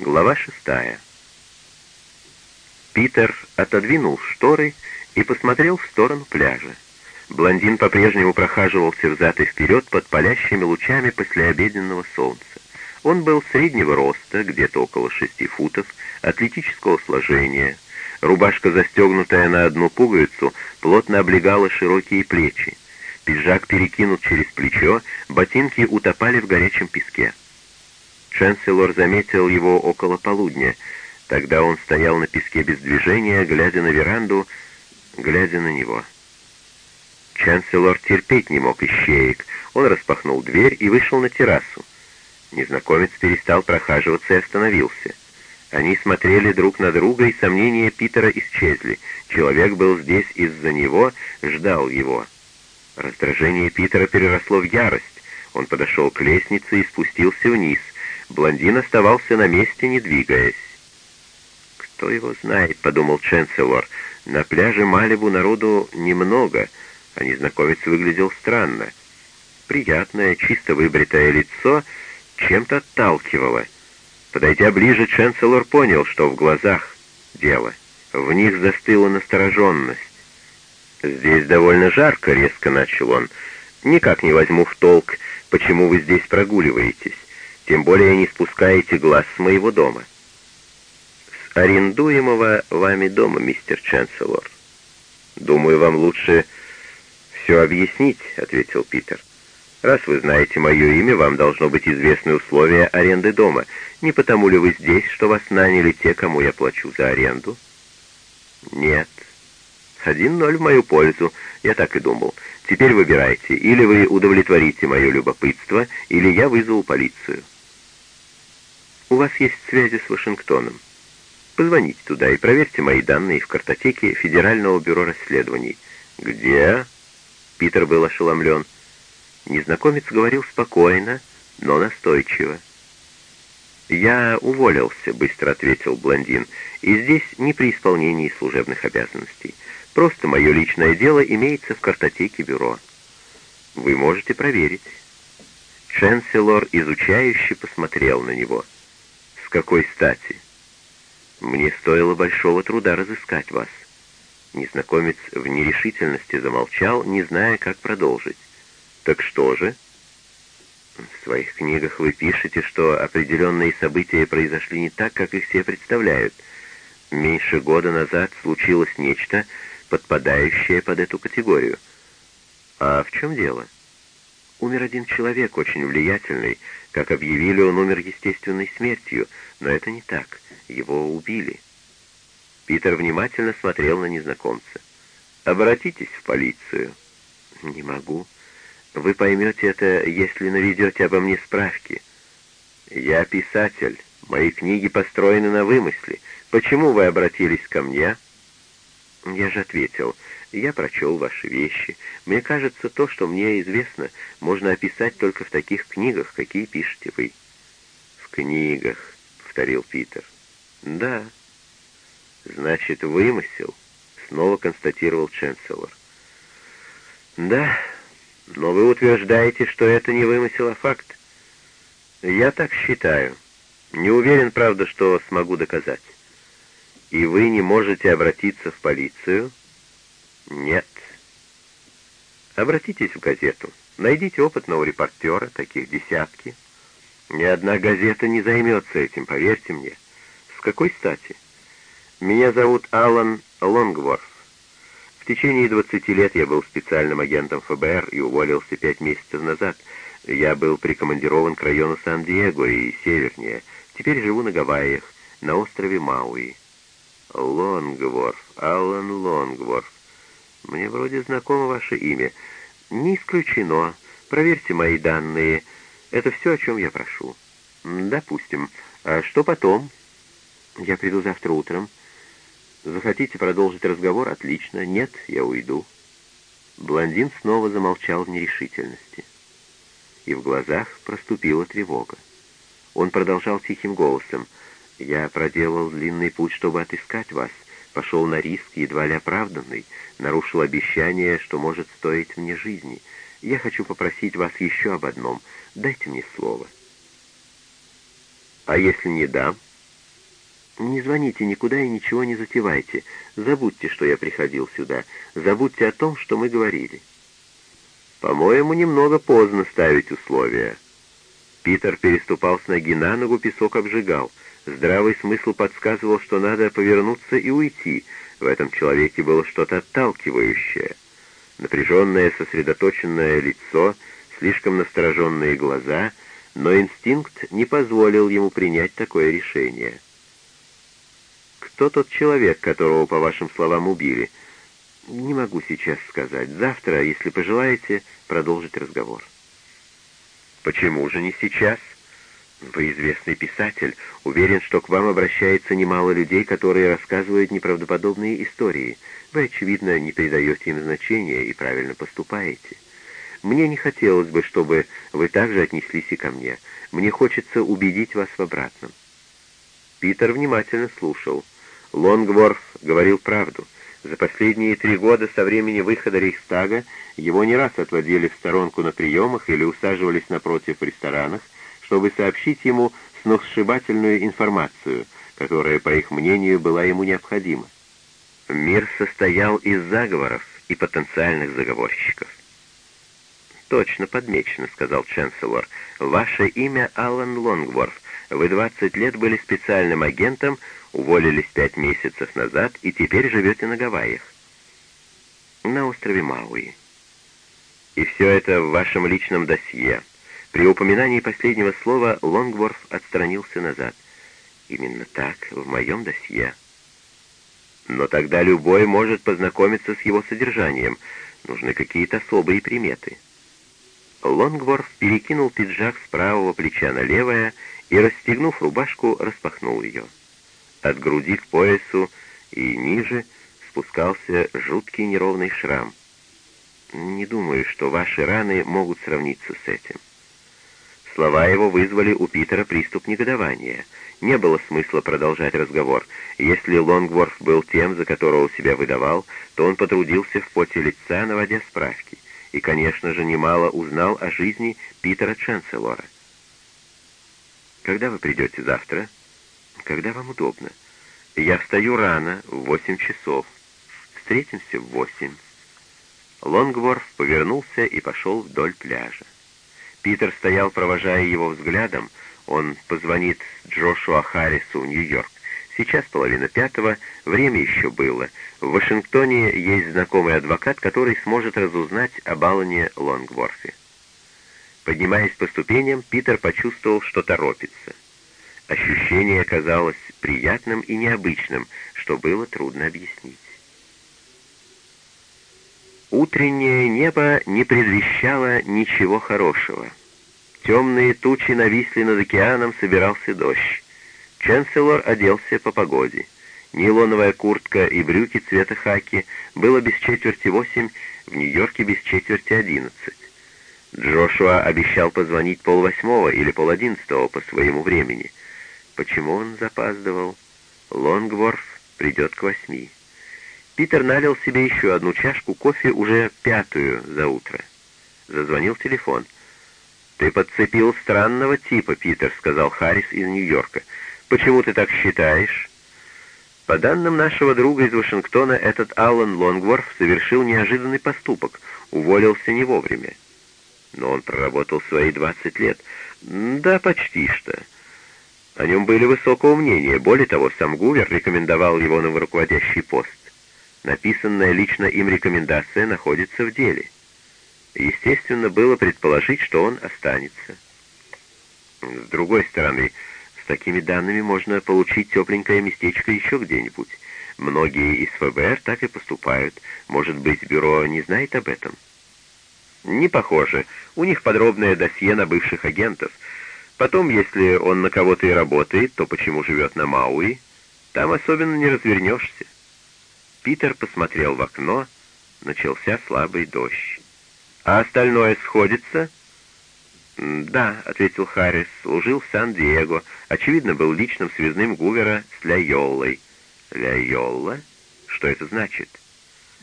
Глава шестая. Питер отодвинул шторы и посмотрел в сторону пляжа. Блондин по-прежнему прохаживался взад и вперед под палящими лучами послеобеденного солнца. Он был среднего роста, где-то около шести футов, атлетического сложения. Рубашка, застегнутая на одну пуговицу, плотно облегала широкие плечи. Пиджак перекинут через плечо, ботинки утопали в горячем песке. Ченселор заметил его около полудня. Тогда он стоял на песке без движения, глядя на веранду, глядя на него. Чанселор терпеть не мог ищеек. Он распахнул дверь и вышел на террасу. Незнакомец перестал прохаживаться и остановился. Они смотрели друг на друга, и сомнения Питера исчезли. Человек был здесь из-за него, ждал его. Раздражение Питера переросло в ярость. Он подошел к лестнице и спустился вниз. Блондин оставался на месте, не двигаясь. «Кто его знает?» — подумал Ченселор. «На пляже Малибу народу немного» а незнакомец выглядел странно. Приятное, чисто выбритое лицо чем-то отталкивало. Подойдя ближе, Ченселор понял, что в глазах дело. В них застыла настороженность. «Здесь довольно жарко», — резко начал он. «Никак не возьму в толк, почему вы здесь прогуливаетесь, тем более не спускаете глаз с моего дома». «С арендуемого вами дома, мистер Ченселор. Думаю, вам лучше все объяснить», — ответил Питер. «Раз вы знаете мое имя, вам должно быть известны условия аренды дома. Не потому ли вы здесь, что вас наняли те, кому я плачу за аренду?» «Нет». «Один ноль в мою пользу. Я так и думал. Теперь выбирайте. Или вы удовлетворите мое любопытство, или я вызову полицию». «У вас есть связи с Вашингтоном. Позвоните туда и проверьте мои данные в картотеке Федерального бюро расследований». «Где?» Питер был ошеломлен. Незнакомец говорил спокойно, но настойчиво. «Я уволился», — быстро ответил блондин, — «и здесь не при исполнении служебных обязанностей. Просто мое личное дело имеется в картотеке бюро. Вы можете проверить». Ченселор изучающе посмотрел на него. «С какой стати?» «Мне стоило большого труда разыскать вас. Незнакомец в нерешительности замолчал, не зная, как продолжить. «Так что же?» «В своих книгах вы пишете, что определенные события произошли не так, как их все представляют. Меньше года назад случилось нечто, подпадающее под эту категорию. А в чем дело?» «Умер один человек, очень влиятельный. Как объявили, он умер естественной смертью, но это не так. Его убили». Питер внимательно смотрел на незнакомца. «Обратитесь в полицию». «Не могу. Вы поймете это, если наведете обо мне справки». «Я писатель. Мои книги построены на вымысле. Почему вы обратились ко мне?» Я же ответил. «Я прочел ваши вещи. Мне кажется, то, что мне известно, можно описать только в таких книгах, какие пишете вы». «В книгах», — повторил Питер. «Да». «Значит, вымысел?» — снова констатировал Ченселор. «Да, но вы утверждаете, что это не вымысел, а факт. Я так считаю. Не уверен, правда, что смогу доказать. И вы не можете обратиться в полицию?» «Нет». «Обратитесь в газету. Найдите опытного репортера, таких десятки. Ни одна газета не займется этим, поверьте мне. С какой стати?» Меня зовут Алан Лонгворф. В течение 20 лет я был специальным агентом ФБР и уволился пять месяцев назад. Я был прикомандирован к району Сан-Диего и севернее. Теперь живу на Гавайях, на острове Мауи. Лонгворф, Алан Лонгворф. Мне вроде знакомо ваше имя. Не исключено. Проверьте мои данные. Это все, о чем я прошу. Допустим. А что потом? Я приду завтра утром. Захотите продолжить разговор? Отлично. Нет, я уйду. Блондин снова замолчал в нерешительности. И в глазах проступила тревога. Он продолжал тихим голосом. «Я проделал длинный путь, чтобы отыскать вас. Пошел на риск, едва ли оправданный. Нарушил обещание, что может стоить мне жизни. Я хочу попросить вас еще об одном. Дайте мне слово». «А если не дам?» Не звоните никуда и ничего не затевайте. Забудьте, что я приходил сюда. Забудьте о том, что мы говорили. По-моему, немного поздно ставить условия. Питер переступал с ноги на ногу, песок обжигал. Здравый смысл подсказывал, что надо повернуться и уйти. В этом человеке было что-то отталкивающее. Напряженное, сосредоточенное лицо, слишком настороженные глаза, но инстинкт не позволил ему принять такое решение. Кто тот человек, которого, по вашим словам, убили? Не могу сейчас сказать. Завтра, если пожелаете, продолжить разговор. Почему же не сейчас? Вы известный писатель. Уверен, что к вам обращается немало людей, которые рассказывают неправдоподобные истории. Вы, очевидно, не придаете им значения и правильно поступаете. Мне не хотелось бы, чтобы вы также отнеслись и ко мне. Мне хочется убедить вас в обратном. Питер внимательно слушал. Лонгворф говорил правду. За последние три года со времени выхода Рейхстага его не раз отводили в сторонку на приемах или усаживались напротив в ресторанах, чтобы сообщить ему сногсшибательную информацию, которая, по их мнению, была ему необходима. Мир состоял из заговоров и потенциальных заговорщиков. «Точно подмечено», — сказал Ченселор. «Ваше имя Алан Лонгворф. Вы 20 лет были специальным агентом, уволились пять месяцев назад и теперь живете на Гавайях. На острове Мауи. И все это в вашем личном досье. При упоминании последнего слова Лонгворф отстранился назад. Именно так, в моем досье. Но тогда любой может познакомиться с его содержанием. Нужны какие-то особые приметы. Лонгворф перекинул пиджак с правого плеча на левое и, расстегнув рубашку, распахнул ее. От груди к поясу и ниже спускался жуткий неровный шрам. Не думаю, что ваши раны могут сравниться с этим. Слова его вызвали у Питера приступ негодования. Не было смысла продолжать разговор. Если Лонгворф был тем, за которого себя выдавал, то он потрудился в поте лица, наводя справки. И, конечно же, немало узнал о жизни Питера Ченселора. «Когда вы придете завтра?» Когда вам удобно. Я встаю рано, в восемь часов. Встретимся в восемь». Лонгворф повернулся и пошел вдоль пляжа. Питер стоял, провожая его взглядом. Он позвонит Джошуа Харрису в Нью-Йорк. Сейчас половина пятого, время еще было. В Вашингтоне есть знакомый адвокат, который сможет разузнать об Аллане Лонгворфе. Поднимаясь по ступеням, Питер почувствовал, что торопится. Ощущение казалось приятным и необычным, что было трудно объяснить. Утреннее небо не предвещало ничего хорошего. Темные тучи нависли над океаном, собирался дождь. Ченселор оделся по погоде. Нейлоновая куртка и брюки цвета хаки было без четверти восемь, в Нью-Йорке без четверти одиннадцать. Джошуа обещал позвонить полвосьмого или полодиннадцатого по своему времени. Почему он запаздывал? Лонгворф придет к восьми. Питер налил себе еще одну чашку кофе, уже пятую за утро. Зазвонил телефон. «Ты подцепил странного типа, Питер», — сказал Харрис из Нью-Йорка. «Почему ты так считаешь?» По данным нашего друга из Вашингтона, этот Аллан Лонгворф совершил неожиданный поступок, уволился не вовремя. Но он проработал свои 20 лет. Да, почти что. О нем были высокого мнения. Более того, сам Гувер рекомендовал его на руководящий пост. Написанная лично им рекомендация находится в деле. Естественно, было предположить, что он останется. С другой стороны, с такими данными можно получить тепленькое местечко еще где-нибудь. Многие из ФБР так и поступают. Может быть, бюро не знает об этом? Не похоже. У них подробное досье на бывших агентов — Потом, если он на кого-то и работает, то почему живет на Мауи? Там особенно не развернешься. Питер посмотрел в окно, начался слабый дождь. «А остальное сходится?» «Да», — ответил Харрис, — служил в Сан-Диего. Очевидно, был личным связным Гувера с Ля-Йоллой. «Ля-Йолла? Что это значит?»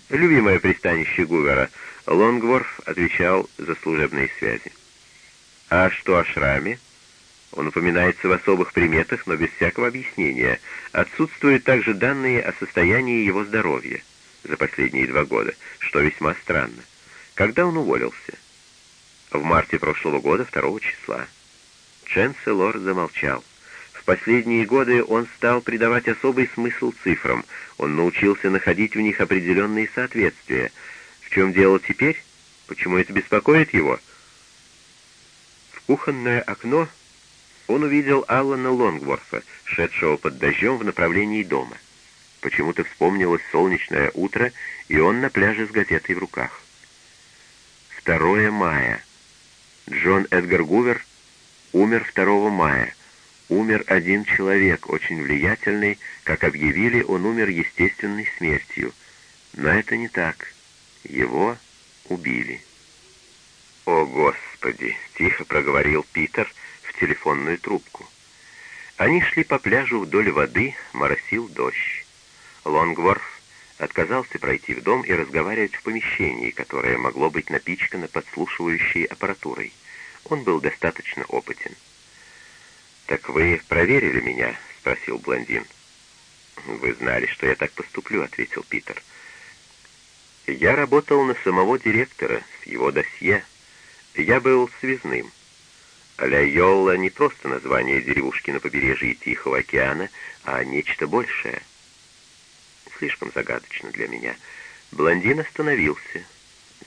«Любимое пристанище Гувера». Лонгворф отвечал за служебные связи. «А что о шраме?» Он упоминается в особых приметах, но без всякого объяснения. Отсутствуют также данные о состоянии его здоровья за последние два года, что весьма странно. Когда он уволился? В марте прошлого года, 2 числа. Ченселор замолчал. В последние годы он стал придавать особый смысл цифрам. Он научился находить в них определенные соответствия. В чем дело теперь? Почему это беспокоит его? В кухонное окно он увидел Аллана Лонгворфа, шедшего под дождем в направлении дома. Почему-то вспомнилось солнечное утро, и он на пляже с газетой в руках. 2 мая. Джон Эдгар Гувер умер 2 мая. Умер один человек, очень влиятельный. Как объявили, он умер естественной смертью. Но это не так. Его убили. «О, Господи!» — тихо проговорил Питер телефонную трубку. Они шли по пляжу вдоль воды, моросил дождь. Лонгворф отказался пройти в дом и разговаривать в помещении, которое могло быть напичкано подслушивающей аппаратурой. Он был достаточно опытен. «Так вы проверили меня?» — спросил блондин. «Вы знали, что я так поступлю», — ответил Питер. «Я работал на самого директора, с его досье. Я был связным. Ля Йолла не просто название деревушки на побережье Тихого океана, а нечто большее» слишком загадочно для меня. Блондин остановился.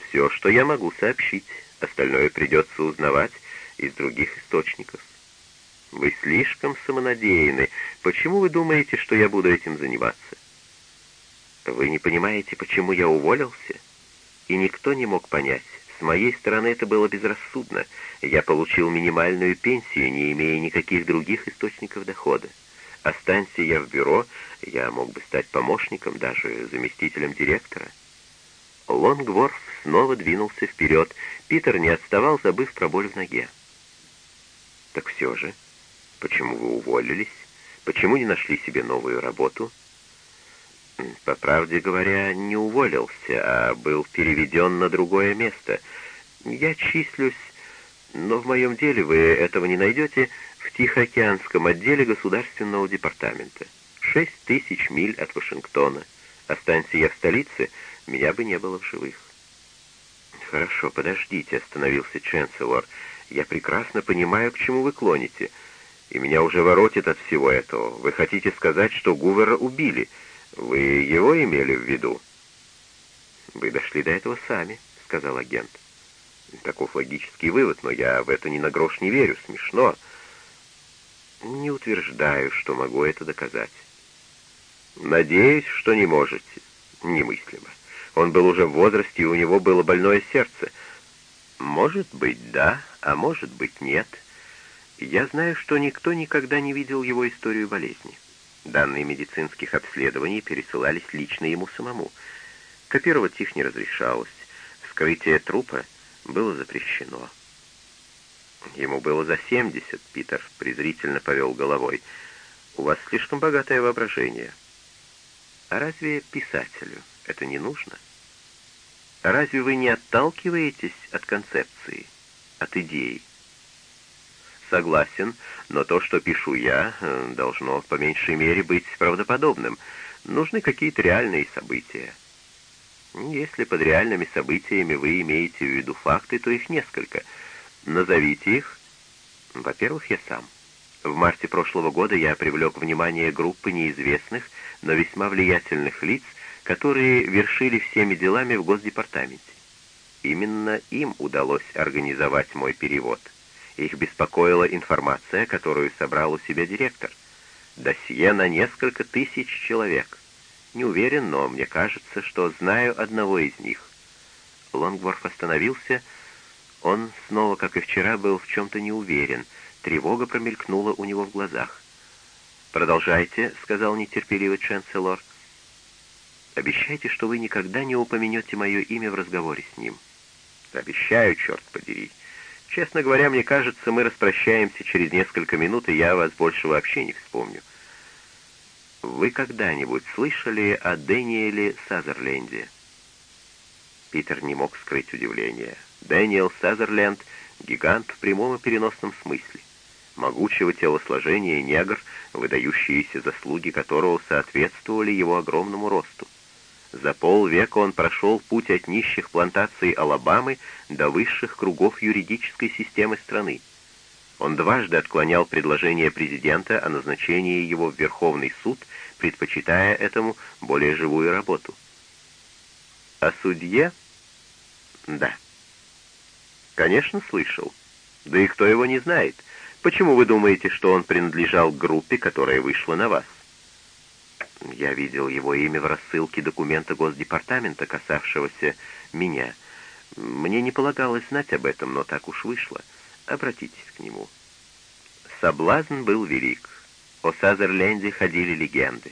Все, что я могу сообщить, остальное придется узнавать из других источников. Вы слишком самонадеянны. Почему вы думаете, что я буду этим заниматься? Вы не понимаете, почему я уволился? И никто не мог понять. С моей стороны это было безрассудно. Я получил минимальную пенсию, не имея никаких других источников дохода. Останься я в бюро, я мог бы стать помощником, даже заместителем директора. Лонгворф снова двинулся вперед. Питер не отставал, забыв про боль в ноге. «Так все же, почему вы уволились? Почему не нашли себе новую работу?» «По правде говоря, не уволился, а был переведен на другое место. Я числюсь, но в моем деле вы этого не найдете, в Тихоокеанском отделе Государственного департамента. Шесть тысяч миль от Вашингтона. Останься я в столице, меня бы не было в живых. «Хорошо, подождите», — остановился Ченселор. «Я прекрасно понимаю, к чему вы клоните, и меня уже воротит от всего этого. Вы хотите сказать, что Гувера убили? Вы его имели в виду?» «Вы дошли до этого сами», — сказал агент. «Таков логический вывод, но я в это ни на грош не верю. Смешно». Не утверждаю, что могу это доказать. Надеюсь, что не можете. Немыслимо. Он был уже в возрасте, и у него было больное сердце. Может быть, да, а может быть, нет. Я знаю, что никто никогда не видел его историю болезни. Данные медицинских обследований пересылались лично ему самому. Копировать их не разрешалось. Вскрытие трупа было запрещено. Ему было за семьдесят, Питер презрительно повел головой. У вас слишком богатое воображение. А разве писателю это не нужно? А разве вы не отталкиваетесь от концепции, от идеи? Согласен, но то, что пишу я, э, должно по меньшей мере быть правдоподобным. Нужны какие-то реальные события. Если под реальными событиями вы имеете в виду факты, то их несколько — Назовите их. Во-первых, я сам. В марте прошлого года я привлек внимание группы неизвестных, но весьма влиятельных лиц, которые вершили всеми делами в Госдепартаменте. Именно им удалось организовать мой перевод. Их беспокоила информация, которую собрал у себя директор. Досье на несколько тысяч человек. Не уверен, но мне кажется, что знаю одного из них. Лонгворф остановился, он снова, как и вчера, был в чем-то неуверен. Тревога промелькнула у него в глазах. «Продолжайте», — сказал нетерпеливый Ченселор. «Обещайте, что вы никогда не упомянете мое имя в разговоре с ним». «Обещаю, черт подери. Честно говоря, мне кажется, мы распрощаемся через несколько минут, и я вас больше вообще не вспомню». «Вы когда-нибудь слышали о Дэниеле Сазерленде?» Питер не мог скрыть удивление. Дэниел Сазерленд — гигант в прямом и переносном смысле. могучего телосложения негр, выдающиеся заслуги которого соответствовали его огромному росту. За полвека он прошел путь от нищих плантаций Алабамы до высших кругов юридической системы страны. Он дважды отклонял предложение президента о назначении его в Верховный суд, предпочитая этому более живую работу. О судье? Да. Конечно, слышал. Да и кто его не знает. Почему вы думаете, что он принадлежал группе, которая вышла на вас? Я видел его имя в рассылке документа Госдепартамента, касавшегося меня. Мне не полагалось знать об этом, но так уж вышло. Обратитесь к нему. Соблазн был велик. О Сазерленде ходили легенды.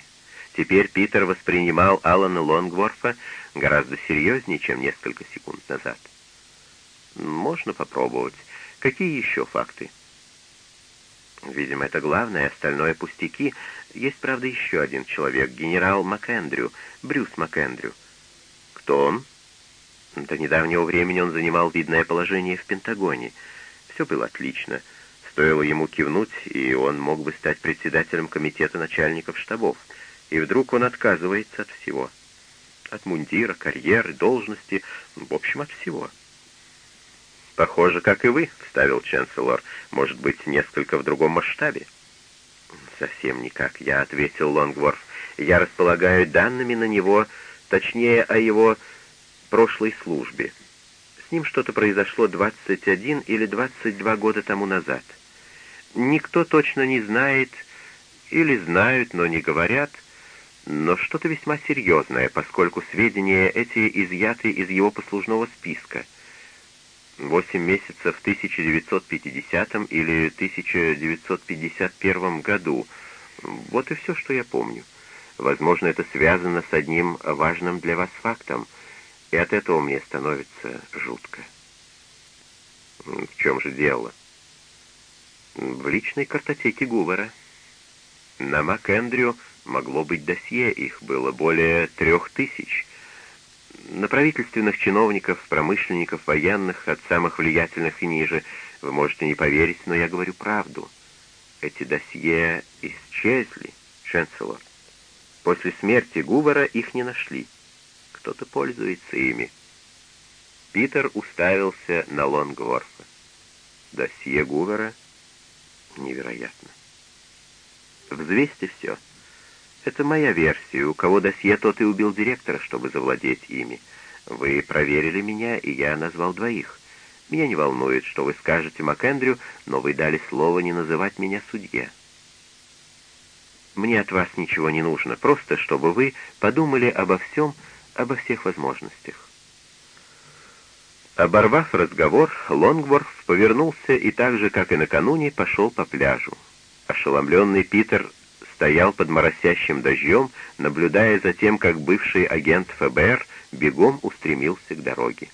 Теперь Питер воспринимал Алана Лонгворфа гораздо серьезнее, чем несколько секунд назад. Можно попробовать. Какие еще факты? Видимо, это главное, остальное пустяки. Есть, правда, еще один человек, генерал МакЭндрю, Брюс МакЭндрю. Кто он? До недавнего времени он занимал видное положение в Пентагоне. Все было отлично. Стоило ему кивнуть, и он мог бы стать председателем комитета начальников штабов. И вдруг он отказывается от всего. От мундира, карьеры, должности, в общем, от всего. «Похоже, как и вы», — вставил Ченселор. «Может быть, несколько в другом масштабе?» «Совсем никак», — я ответил Лонгворф. «Я располагаю данными на него, точнее, о его прошлой службе. С ним что-то произошло 21 или 22 года тому назад. Никто точно не знает, или знают, но не говорят, но что-то весьма серьезное, поскольку сведения эти изъяты из его послужного списка — Восемь месяцев в 1950 или 1951 году. Вот и все, что я помню. Возможно, это связано с одним важным для вас фактом, и от этого мне становится жутко. В чем же дело? В личной картотеке Гувера. На МакЭндрю могло быть досье, их было более трех тысяч — на правительственных чиновников, промышленников, военных, от самых влиятельных и ниже. Вы можете не поверить, но я говорю правду. Эти досье исчезли, Ченселор. После смерти Гувера их не нашли. Кто-то пользуется ими. Питер уставился на Лонгворфа. Досье Гувера невероятно. Взвесьте все. Это моя версия. У кого досье, тот и убил директора, чтобы завладеть ими. Вы проверили меня, и я назвал двоих. Меня не волнует, что вы скажете МакЭндрю, но вы дали слово не называть меня судья. Мне от вас ничего не нужно, просто чтобы вы подумали обо всем, обо всех возможностях. Оборвав разговор, Лонгворф повернулся и так же, как и накануне, пошел по пляжу. Ошеломленный Питер стоял под моросящим дождем, наблюдая за тем, как бывший агент ФБР бегом устремился к дороге.